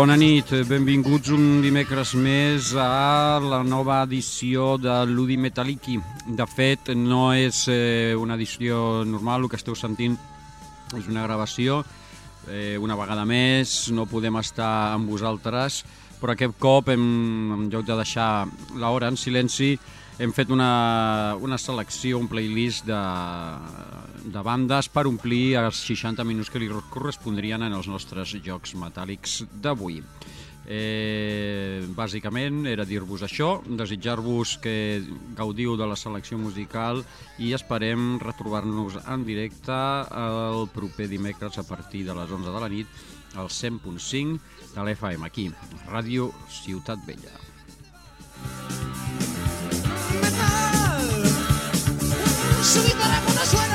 Bona nit, benvinguts un dimecres més a la nova edició de l'Udi Metalliqui. De fet, no és eh, una edició normal, el que esteu sentint és una gravació. Eh, una vegada més, no podem estar amb vosaltres, però aquest cop, hem, en lloc de deixar l'hora en silenci, hem fet una, una selecció, un playlist de, de bandes per omplir els 60 minuts que li correspondrien en els nostres jocs metàl·lics d'avui. Eh, bàsicament era dir-vos això, desitjar-vos que gaudiu de la selecció musical i esperem retrobar-nos en directe el proper dimecres a partir de les 11 de la nit al 100.5 de l'FM aquí, Ràdio Ciutat Vella. Su guitarra no